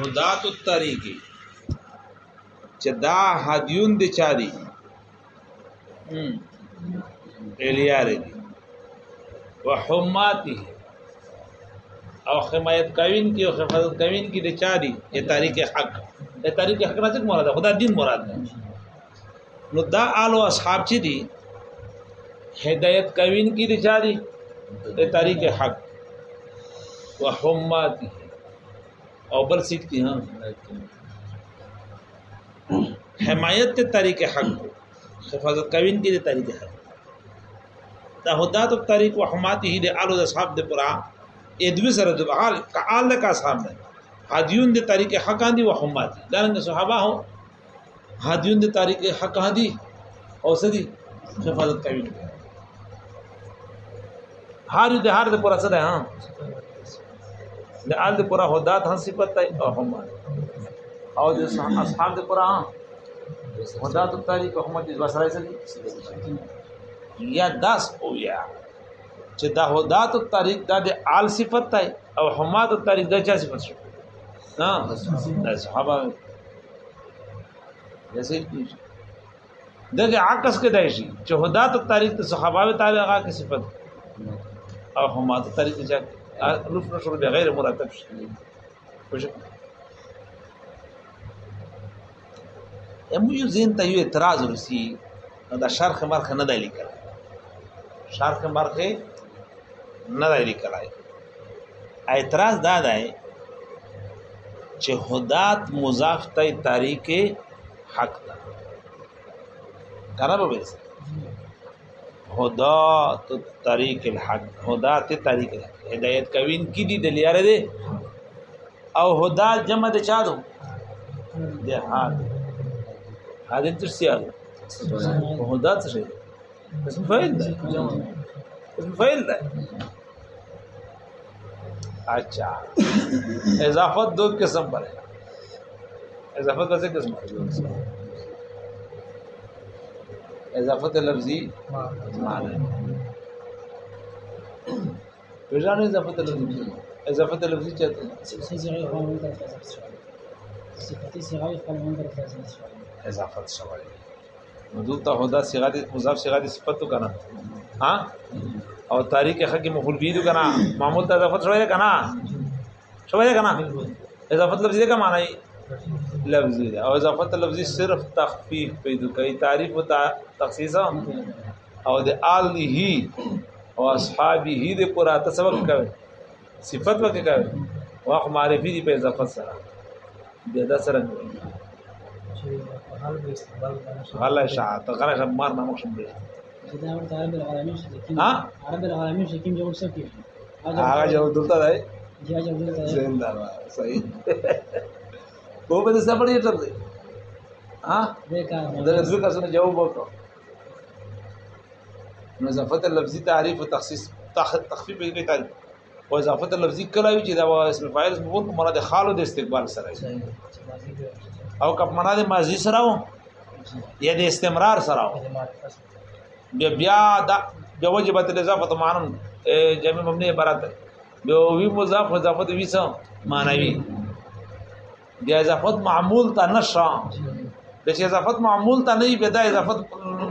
هدات الطریقی چې دا هدیون دي چا دي الیار دي وحماته او حمایت کوین کی او حفاظت کوین کی د چا دي د تاریخ حق د تاریخ حق نه څه مراد خدا دین مراد نه نو دا آلو اصحاب چې دي هدایت کوین کی د چا دي د تاریخ حق وحماته اوبر سیٹ کی ہاں حمایت تے تاریخ حق کو حفاظت قوین کی دے تاریخ حق تہدات و تاریخ و حماتی ہی دے آلو دے صاحب دے پورا ادوی سر دے بحال کا آل کا صاحب دے حدیون دے تاریخ حق آن دی و حماتی لانگے صحابہ ہو حدیون دے تاریخ حق آن دی او سا دی حفاظت قوین کی ہار دے ہار دے پورا سا دے ہاں د آل د پورا هدات هم صفت دی او هم او د اصحاب د پورا هدات تعالی په همت د وسره سره یا داس او یا چې د هدات تعالی د آل صفت دی او همات تعالی د چا صفت شو ها د صحابه جیسے دغه عکس کې دی شي چې هدات تعالی د صحابه تعالی هغه صفت او همات تعالی د چا نصف نشر بغیر مرتب شي امو یو زین ته یو اعتراض ورسی دا شرخ مرخ نه دی لیکل شرخ مرخ نه دی لیکل اعتراض دا دی چې هدات مضاف ته تاریخ حق ده کنه به ہدا تو تاریخ الحق ہدا تے تاریخ الحق ہدایت کوین کی دی دلیا یار دے او ہدا جمع دے چا دو دے ہاں ہادے تو سیال ہدا تے اسم فعل دے اسم فعل دے اچھا اضافت دو قسم پر ہے اضافت ویسے قسم پر ہے اضافت لفظی معنی پیژانو اضافت لفظی اضافت لفظی چاہتے ہیں صفتی صیغه خپلون در اضافت شوی صفتی صیغه خپلون در اضافت شوی اضافت شوی مدود ته هدا صیغه مضاف صیغه صفتو کنه ها او تاریخ حق مخول بیدو کنه معمول ته اضافت شوی کنه شوی کنه اضافت لفظی کا معنی لفظی ده او اضافت لفظی صرف تخفیف پیدا کوي تعریف او تخصیص او د آله او اصحابه د قراته سبق کوي صفت وکي کوي واق معرفي دي په اضافت سره بیا دا سره الله شاعت غره شمار ما مخشم دي ها عرب العالمین شکیم جو سکی هغه جو دلته دی یا جو دلته زنده صحیح બહુ બધી સાંભળી એટલે બધી હા દરેક વિકાસનો જવાબ હતો نظافت لفظي تعریف او تخصیص تخفیف کې تعریف او اضافت لفظي کله وی چې دا اسم فاعل اسم مفعول مراد خالو د استقبال سره او کپ مراد ماضی سره و یا د استمرار سره و بیا بیا دا بوجبت الاضافه معنی جمع مبني عبارت بیا وی مضاف اضافه وی سم معنی بیا اضافت معمول ته نشه د چې اضافت معمول ته نه بدا اضافت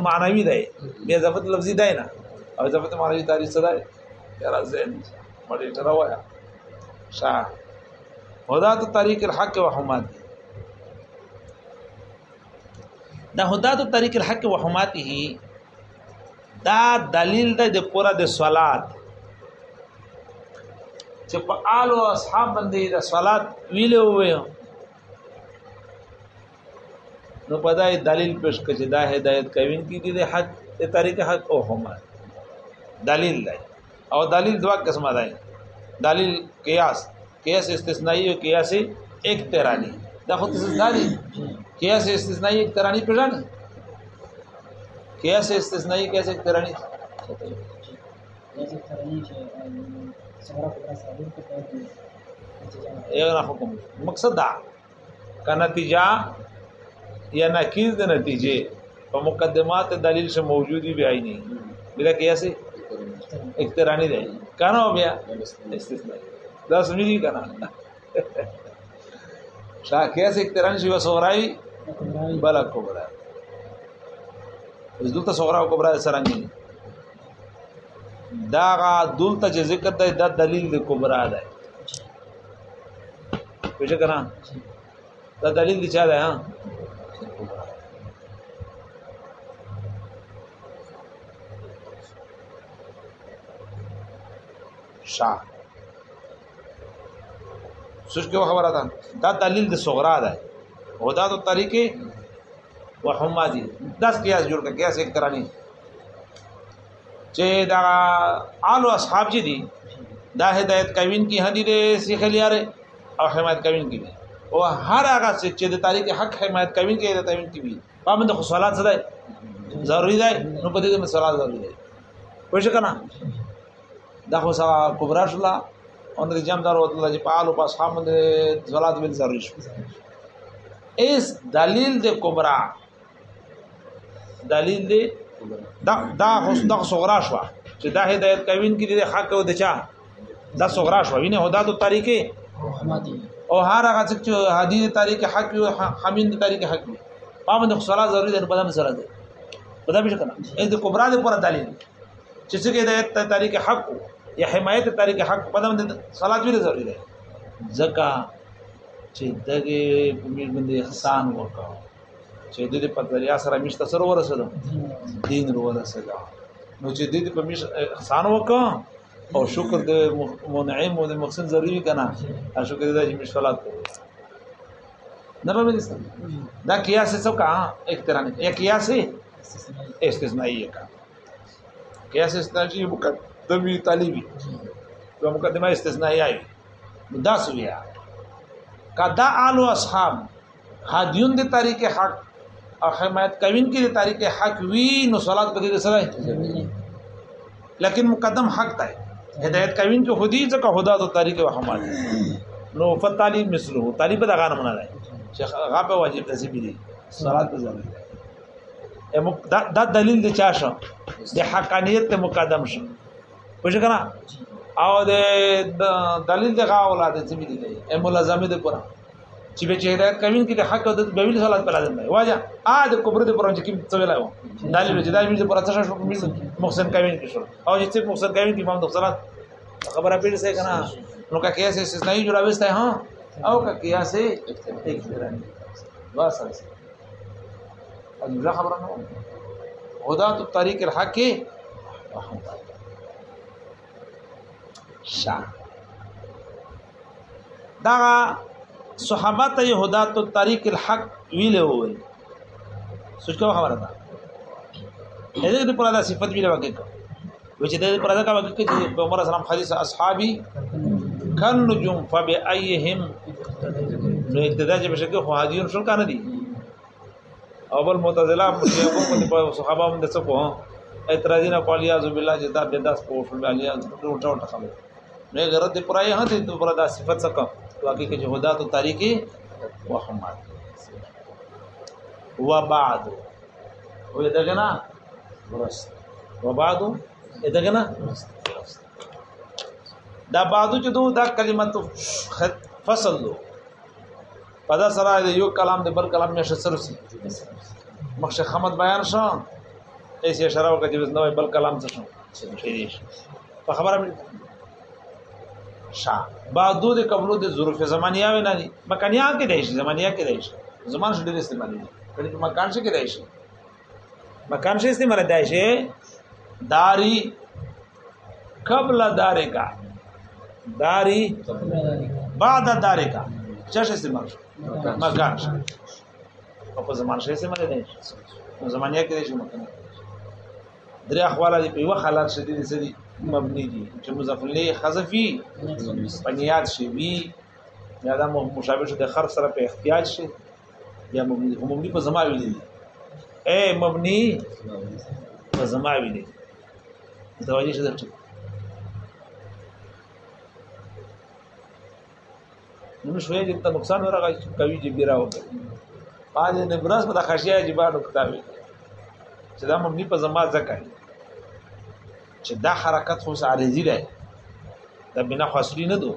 معنوي دی بیا اضافت لفظي دی نه او اضافت معنوي تعریف څه دی یار زين مړی تر وایا صح هدا ته طریق الحق و حمات دا هدا ته طریق الحق و حماته دا دلیل دی د پورا د صلات چې په آل او اصحاب باندې د صلات ویلو ویو نو په دا دلیل پیش کړي دا هدایت کوي کې دي د حد د طریق حد او هم دلیل دی او دلیل دوا قسمه ده دلیل قیاس قیاس استثنائی او قیاس اقترانی دا خو استثنائی قیاس استثنائی اقترانی پیژنه قیاس استثنائی قیاس اقترانی یو نه حکم مقصد دا کا نتیجہ یا نکیز دے نتیجے پا مقدمات دلیل سے موجودی بھی آئی نہیں بلا کیا سے اکترانی دے کانا ہو بیا دا سمجھ سمیدی کانا شاہ کیا سے اکترانی شیوہ سورائی بلا کبرا اس دلتا سورا و کبرا دے سرانگی دا غا دلتا چی ذکر دے دا دلیل دے کبرا دے پیچھے کنا جی۔ دا دلیل دی چاہ دے ہاں شا سوچ کے خبر آتا دا دلیل سغرا ده او دا تو طریقې وحما دي داس قياس جوړ کړه قياس یک تراني چې دا آلو اصحاب جي جی دي دا هدايت کوین کی هدي دي سيخ لياره او حمایت کوین کی دي او هر هغه چې د تاریخ حق حمایت کوي کې د تامین کوي پابند خو صلات څه ده ضروری ده نو په دې کې صلات ضروری ده پوه شئ کنه دا خو سا کبرا شلا اون د جامدار وته الله چې پالو په اصحاب باندې صلات بل ضروری شو اس دلیل د کبرا دلیل دی دا دا حسن صغرا شو چې دا هدایت کوي کې د حق او د چا دا صغرا شو وینه هدا د طریقې رحمتي او هر هغه چې حدیث تاریخ حق او حمید تاریخ حق پابند خصلا ضروری ده بدن سره ده بدن به کنه اې د کبرا د پر دلیل چې څه کې د تاریخ حق یا حمایت تاریخ حق بدن د صلات ویل ضروری ده ځکه چې دغه په باندې احسان وکړو چې د دې په دریا سره مشت سره ورسېدم دین ورسېدم نو چې دې په مش احسان وکړو او شکر دے منعیم و دے مقسم ضروری کنا او ہاں، شکر دے مشفلات کرو نبا بیدیستا دا کیاسی سو کا اکترانی ہاں، یا کیاسی استثنائی یہ کا کیاسی استثنائی مقدمی طالبی تو مقدمی استثنائی آئی دا سویا دا آلو اصحاب حدیون دے تاریخ حق او حمایت کوین کی دے تاریخ حق وی نسولات پر دے سرائی لیکن مقدم حق تا ہے هدایت کوین کې خودي ځکه خدا د طریق او حمال نو فتالی مثله طالب دغه نه نه شیخ هغه په واجب تسبیح دي صلات په ځای دا دلیل دی چا شو د حقانیت ته مقدم شو پوه کنه او د دلیل دغه اولاد تسبیح دي ملزمه ده قران چې به چې هدایت کوي کې د حق او د بیل صلات په لازم دی واجه ا د کوبر د پرونج کې څه ویلای و دلیل چې دا بیل د پراتش شو محسن کوي کې شو او چې محسن کوي کې امام د صلات خبره پیل سه کنه نو کا کیسه استثنائی جوړا وسته ها او کا کیسه اکتفاق واسه دغه خبره نه هدات الطريق الحق شا دغه صحابه ته هدات الطريق الحق ویله وي سوچ کوم خبره ده دې دې پرادا صفت ویله وکړه و چې دې پرادا کا وکړه چې عمر سلام حدیث اصحابي کن نجوم فبأيهم نو ابتدا چې بشکه خو حاجیون شول کنه دي او بل معتزله مشیعه په صحابه باندې څه کوه اعتراضینا قالیاذ بالله جدا بداس په فل علیاذ ټوټه ټوټه خبره نه غرض پرای هته پرادا صفت څه کوم واقعي کې جهودات او تاریخي وهمات وبعد وې دغه نه ورست وبعد دغه نه دا بعدو چې دوه دا کلمت خط فصل دو پدا سره یو کلام د بل کلام نشه سره سي مخشه خمد بیان شو ایسه اشاره وکړي چې نو بل کلام څه شو په خبره شا بعدو د قبلو د ظروف زمانیه نه دي مکانیا کې دی شي زمانیه کې دی شي زمان شډې د استعمال دي کله په مکان شي کې دی شي مکان شي استعمال دی شي داری قبل دارے کا داری بعد دارے کا چش استعمال شو مکان شو او په زمان شي استعمال دی نو زمانیه کې دی شي مکان درې اخواله دی په یو حالت شدید دي مبني دي چې مضاف الیه حذفي پنیات شي وی یا د مشابه شو د خر سره په احتیاج شي یا مبني مبني په زما ویل دي اے مبني په زما ویل دي متوجه شې درته نو شوې دې ته نقصان ورغی کوي چې بیره وکړي باندې نبرس په خاشیا جبانو کتابي چې دا مبني په زما ځکه چې دا حرکت خو عارضی ده دا بنا خاصلی نه دو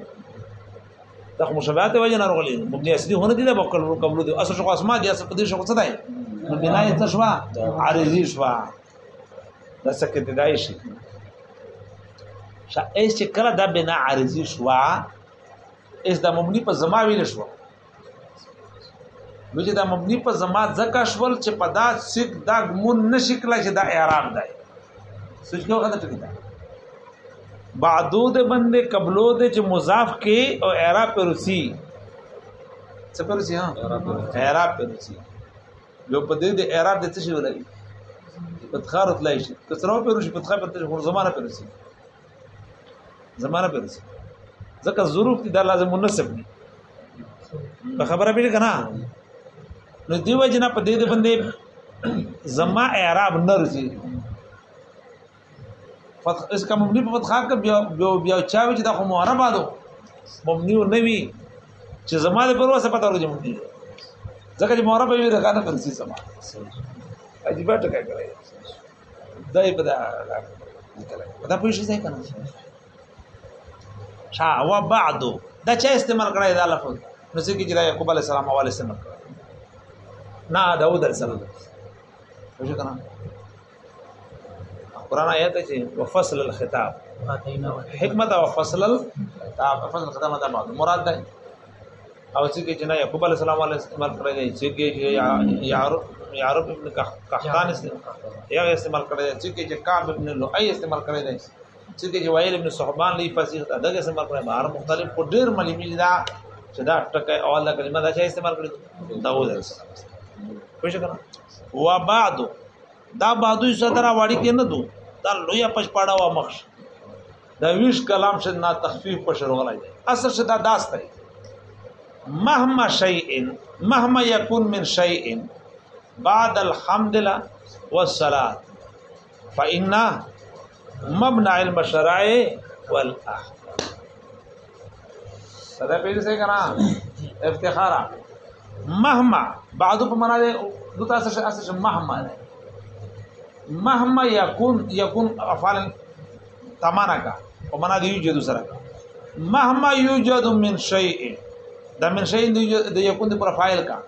دا خو مشابهت وجه نه راغلی مبني اصلي هونه دي دا بکل قبول دي اصل شو اسما دي اصل پدې شو څه ده نو بنا یې څه شو عارضی شو دا سکه دي دای شي شا ایس چې کله دا بنا عارضی شو ایس دا مبني په زما ویل شو نو چې دا مبني په زما ځکه شول چې په دا سیک دا ګمون نشي کله چې دا اعراب دی سوچ کیوں غلط کیتا بعدو د بندې قبلو د چې مضاف کې او اعراب پر وسی څه پر وسی ها اعراب پر وسی لو په دې د اعراب د څه شي ولګي پتخار تلای شي کسرو پر وسی پتخار پر تل زمانه پر وسی زمانه پر وسی ځکه ظروف دي د لازم مناسب دي په خبره به کنا نو دیو جنا په دې د بندې زما اعراب نه رسی فتح اس کا مبنی په فتح کا بیا بیا چاوي چې دا خو معربه ده مبنی او نوی چې زماده پر وسه پتا ورځي مبنی ځکه چې معربه وي دا کنه فرسي سما عجیب ټکا کوي دای په دا دا په شي ځای کنه شا و بعد دا چا استعمال کړی دا لفظ نو څنګه چې یعقوب علی السلام حواله سره نه داود علی السلام وشو کنه قران آیت چې وفصل الخطاب حکمت او فصل الخطاب فصل الخطاب دا مراد ده او چې جنا یعقوب علی السلام علیه استعمال کړی دی چې یعرب یعرب ابن قحطان یا استعمال کړی دی چې کعب ابن لؤي استعمال کړی دی چې وایل ابن صحبان لی فصیح دا استعمال کړی بهر مختلف په ډیر ملي دا چې دا ټکه اول دا کلمه دا چې استعمال کړی داوود علیه السلام پوښښ کړه و بعد دا بعدو صدر واړی کې نه دوه دا لوی پښ پاړه مخ دا ویش کلام شه نه تخفیف پښ ورغلای دی اصل شه دا داست دی مهما شیء مهما یکون من شیء بعد الحمد لله والصلاه فإن مبنع المشرع والاحکام صدا پیل سے کنا افتخارا مهما بعضو په معنا دي دوته اساس اساس مهما ده مهما يكون يكون افعال تمانه ومنا دي يوجد سره مهما يوجد من شيء دا من شيء د يكون د پروفایل کا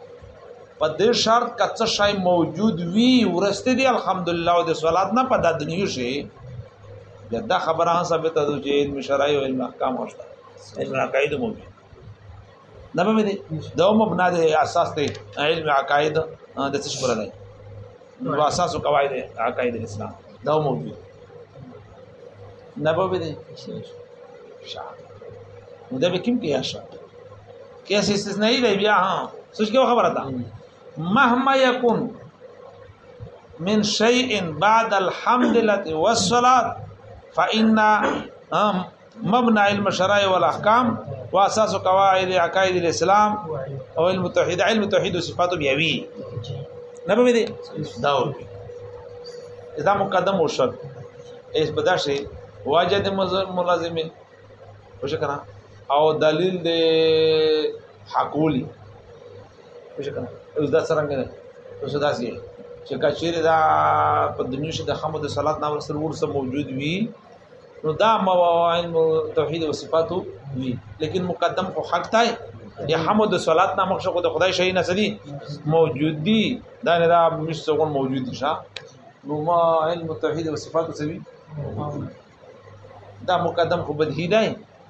په دې شرط کڅ شای موجود وی ورسته دی الحمدلله او د صلات نه په د دنیو شي دا خبره ثابت ده چې علم شرعي او علم احکام وشته علم عقاید مو نه به دي دوم مبنا د اساس ته علم عقاید د څه شبره نه نو اساس قواعد عقائد الاسلام دا موجود نبوي دي شعب نو دا به کوم کې شعب کیس استثنائی دی بیا ها سوچ کې خبر اتا مهما يكون من شيء بعد الحمد لله والصلاه فان مبنى علم الشرائع والاحكام واساس قواعد عقائد الاسلام او المتوحد علم التوحيد وصفاته بيوي نه به دي دا ورکی دا مقدم او شرط ایس بداشي واجد ملازم وش کنه او دلیل د حقولی وش کنه اوس دا څنګه نه اوس دا سي چې کچیر دا په دنیا شي د حمد صلات نام سره ورسره موجود وي نو دا موانع توحید او صفاتو وي لیکن مقدم خو حق تای د حمد او صلات نه مخشه خو د خدای شي نه سدي موجود دي دا نه دا مشتغل موجود دي ښا نو ما علم التوحید او صفات سوي دا مقدم خو بدهی دی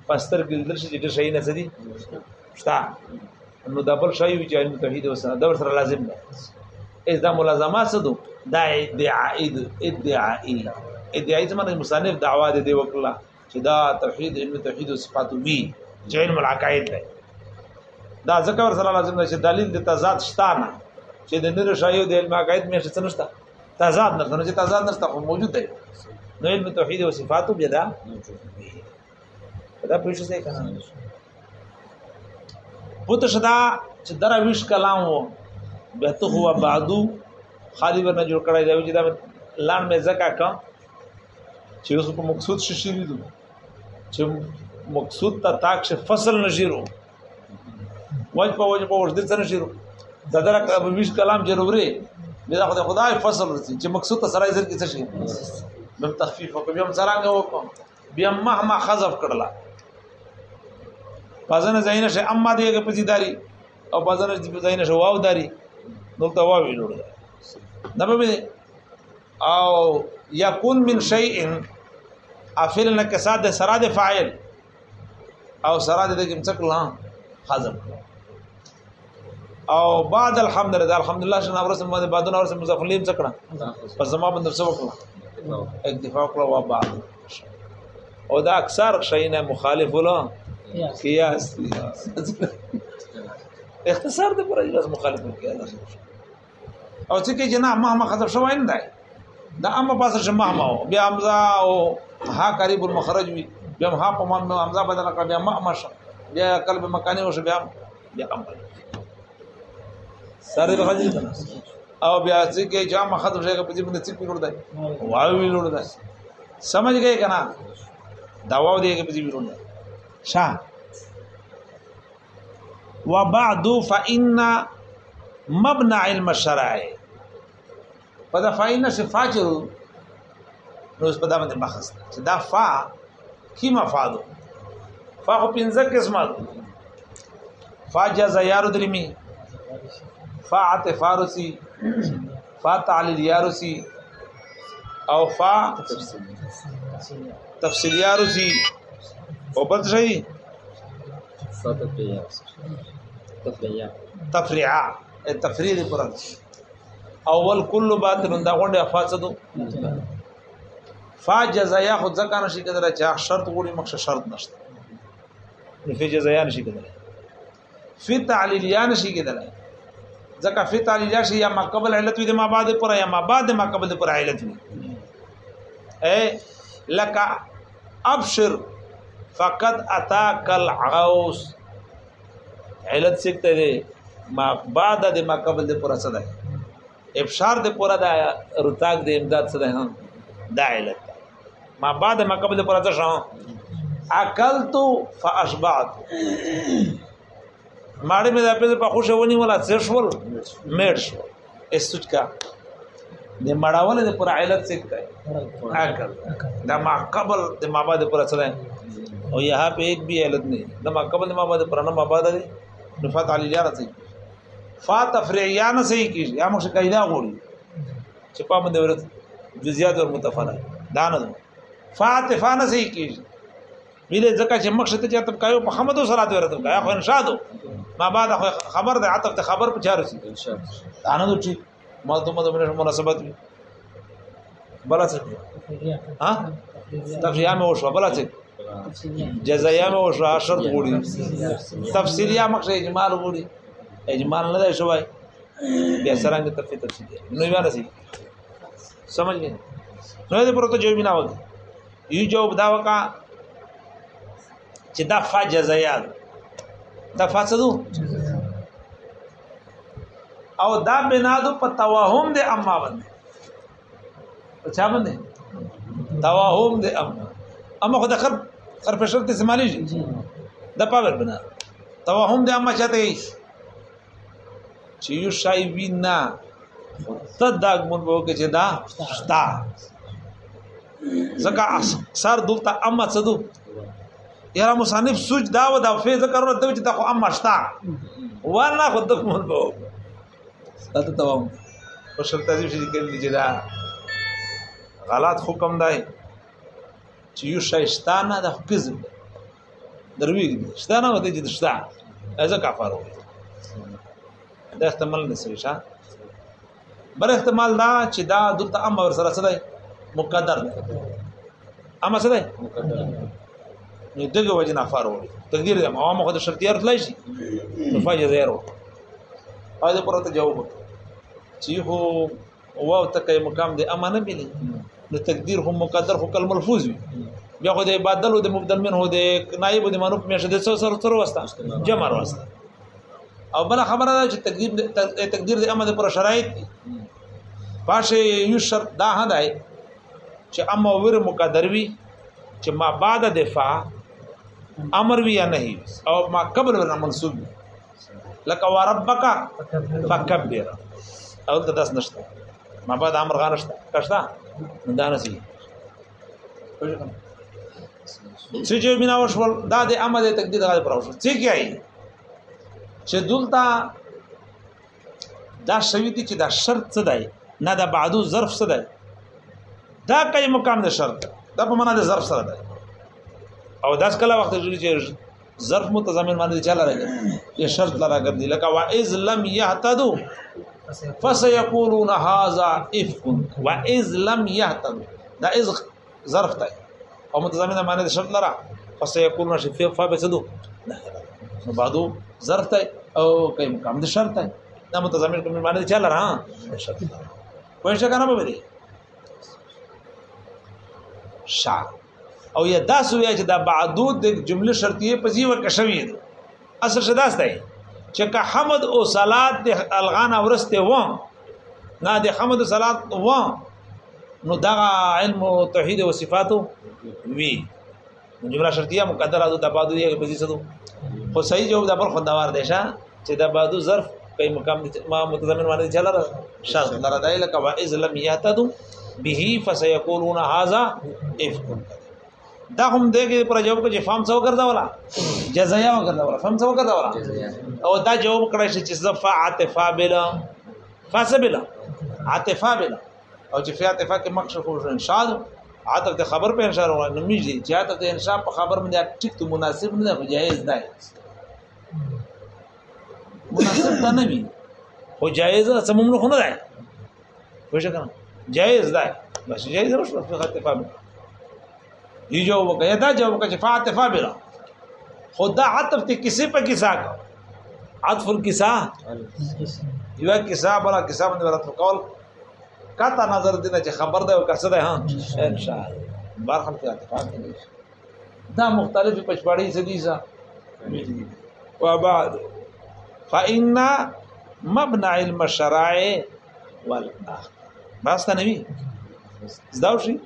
پستر ګلدل شي د شي نه سدي شتا نو دبل شي چې علم توحید او صلات دا سره لازم ده از دا ملزمات سدو دا ادعاء ادعاء ادعاء زمانه مصنف دعوا دې وکړه چې دا توحید علم توحید او صفات وی چې علم العقائد دی دا ځکه ور سره لازم ده چې دلیل د تضاد شته نه چې د نور شایو د علم عقاید مې شته نشته تضاد نه نه چې تضاد نشته خو موجود دی نو علم توحید او صفاتو بیا دا دا پوښتنه څه کنه پوت شدا چې درا ویش کلام وو به ته هو بعدو خالی ورنه جوړ کړی دی چې دا لاند مې زکا کم چې اوس په مقصود شې شې چې مقصود ته تاک شه فصل نشیرو وجه په وجه په ورځ سره شروع د درک په ویش کلام ضروري دا خدای خدای فصل ورته چې مقصود سره ځل کې څه شي بل تخفیف وکم یم سرانګه وکم بیا مهما خذف کړلا بازنه زاینه شه اما دیګه پزیداری او بازنه زاینه شه واو داری نو تا واو ویلوړه دبه او یکون من شیء افعل نکساد سراد فاعل او سراد دغه مڅکلا حذف کړه او بعد الحمد لله الحمد لله شنه ورسم باندې بعدونه ورسم مزفلیم څکړه پس زما باندې څه وکړه اکتفا وکړه و بعد او دا اکثر شینه مخالف ولا قیاس اختصار د پر اجازه مخالف قیاس او چې کې جناح مهما خطر شو نه دی دا اما پاسه چې مهما بیا حمزه او ها قریب المخرج وي بیا ها په مهما حمزه بدل کړ بیا مهما شو بیا قلب مکانی وشو بیا بیا امر سره به خځې او بیا چې کې چې ما ختم شي په دې باندې څه پیړ دی واو وی لور دی سمجھ گئے کنا دواو دې کې په دې پیړ دی شا وبعد فإن مبنى علم الشرع پدا فإن شفا چې نو اس پدا باندې بحث چې دا فا کی مفادو فا خو پنځه قسمه فا جزا یارو درمی فاعت فارسی فات علی الیارسی او فا تفصیلی الیارسی او بل شي تفریع تفریع تفریع پرد اول کل باطل دا غونډه افاسدو فاجزا یاخذ ذکر نشي کدر چې شرط غوړي مخشه شرط نشته فی جزا یا نشي کدر فی تعلیل یا نشي کدر ځکه فی لیا شي یا ما قبل علت وی د ما بعد پر یا ما بعد ما قبل پر علت وی اے إيه؟ لك ابشر فقد اتاك العوس علت سکته دی ما بعد د ما قبل د پر صدا ابشار د پر د رتاق د امداد صدا هم دا علت ما بعد ما قبل پر صدا شو اکلت فاشبعت ماړې مې د پیسې په خوشو ونی ولا څه شول مېر شو اسوچ کا د مړاول د پر عیلت څه کوي عقل د ما قبل د ما بعد پر اصل او یہاں پہ ایک بھی عیلت نہیں د ما قبل د ما بعد پر نه ما بعد دی نفات علی یار څه فا تفریعیان صحیح کی یا مخ قاعده غوړي چې په باندې ورته جزئیات ور متفرع دانه فاتفانه صحیح کی ویلې ځکه چې مخ شته چې تب کایو محمد صلوات ورته کایا خو انشادو ما بعد خبر د عطف ته خبر پچارو شي ان شاء الله انا دوی ما ته مده مناسبت بلا څه ها تفسیریه مې وشو بلا څه جزایه مې وشو اشر غوړي تفسیریه مخ اجمال غوړي اجمال نه دی شوای بیا سرانګ تفسیر تفسیریه نو یې ورسې سمجھ گئے نو دې پروت جو بنا وږي یو جواب دا وکا چې دا فا جزایات دا فاسدو او دا بنادو په توهم د اما باندې په چا باندې توهم د اما اما خو د خر خر فشار ته سمالي شي دا پاور بنا توهم د اما چاته چې یو شای وینا ته دا ګمون وکړي چې دا شتا زګه سر دلته اما څه دو یاره مصنف سوچ دا و دا فی ذکر ورته چې دا خو ام مشتا ورنه خو د مول به ته تمام او شرط تعظیم شي کړي چې دا غلط حکم دی چې یو شیطان د حکم درویږي شیطان و دې چې شتا ازه کفاره دا احتمال نسوي شه بل احتمال دا چې دا دلته امر سره سره مقدر دی امر سره مقدر نو دغه وجه نه فار وړي تقدیر د عوام خو د شرطیار تلای شي نو فایده زیرو اځه پرته جواب چې هو واو تکي مقام د امانه بلی نو تقدیر هم مقدر هو کل ملفوظ وي بیا خو د بدل او د مبدل من هو د نائب د منوب میشه د سر سر وسته جمع وسته او بل خبره ده چې تقدیر تقدیر د امانه پر شرایط باشه یو شرط دا هدايه چې اما ور مقدر وي چې ما بعد دفاع امر وی یا نهي او ما قبل ورنه منسوب لك وربك فكبر او ته داس نشته ما بعد امر غار نشته کښتا دا نسی چې چې بنا وشول دا د امر د تقدیر غل پر وشول چې کیای چې دلته دا شویتی چې دا شرط څه دی نه دا بعدو ظرف څه دی دا کای مقام د شرط دا په معنا د ظرف سره دی او داس کله وخت جوړی چې ظرف متضمن باندې چاله راګي یا شرط لاره ګرځي لکه واذ لم يهتدوا فسيقولون هذا افك واذ لم يهتدوا دا اذ ظرف ته او متضمن باندې شرط لاره فسيقولون شفيف فبسدو نو بعدو ظرف ته او کوم کم د شرط ته دا متضمن کوم باندې چاله را شرط پوښښ کنه به دي شاعر او یا داس ویا چې دا بعدود د جمله شرطیه پزیوه کښوی ده اصل شداس دی چې که حمد او صلات د الغان اورسته و نه د حمد او صلات و نو دا علم او توحید او صفات وی جمله شرطیه مقدره ده د بعدود یې پزیسه خو صحیح جواب د پر خداوار دیشه چې د بعدود ظرف کوي مقام ما متضمن باندې چلا شاذ لرا دایله کوا اذ لم یهتدوا به فسيقولون هذا افك دا هم دې کې پر جواب کې فهم څو ګرځولا جزایا وګرځولا فهم څو ګرځولا او دا جواب کړی چې زفا عاطفه بلا فاسبلا عاطفه بلا او چې فی عاطفه کې مخشوف او انشاء عاطف ته خبر په انشاء وروه نو میږي چې عاطف ته انشاء په خبر باندې ټیک ته مناسب نه خو جایز نه مناسب نه وي خو جایز سموم نه خو نه دی وښه کنه جایز دی بس جایز ورسره په عاطفه یہ جو وہ کہے دا جو وہ کہے فاتفہ بلا خدا عطف تی کسی پر کسا کا عطف الکسا یہ کسا بلا کسا بندے بلا عطف قول کاتا نظر دینا چې خبر ده او کسه ده ها ان شاء الله برخه ته اتفاق دا مختلف پچپاړي سديسا وبعد فإن مبنى علم الشرائع والآخر بس تنوي زداو شي